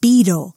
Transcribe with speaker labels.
Speaker 1: beetle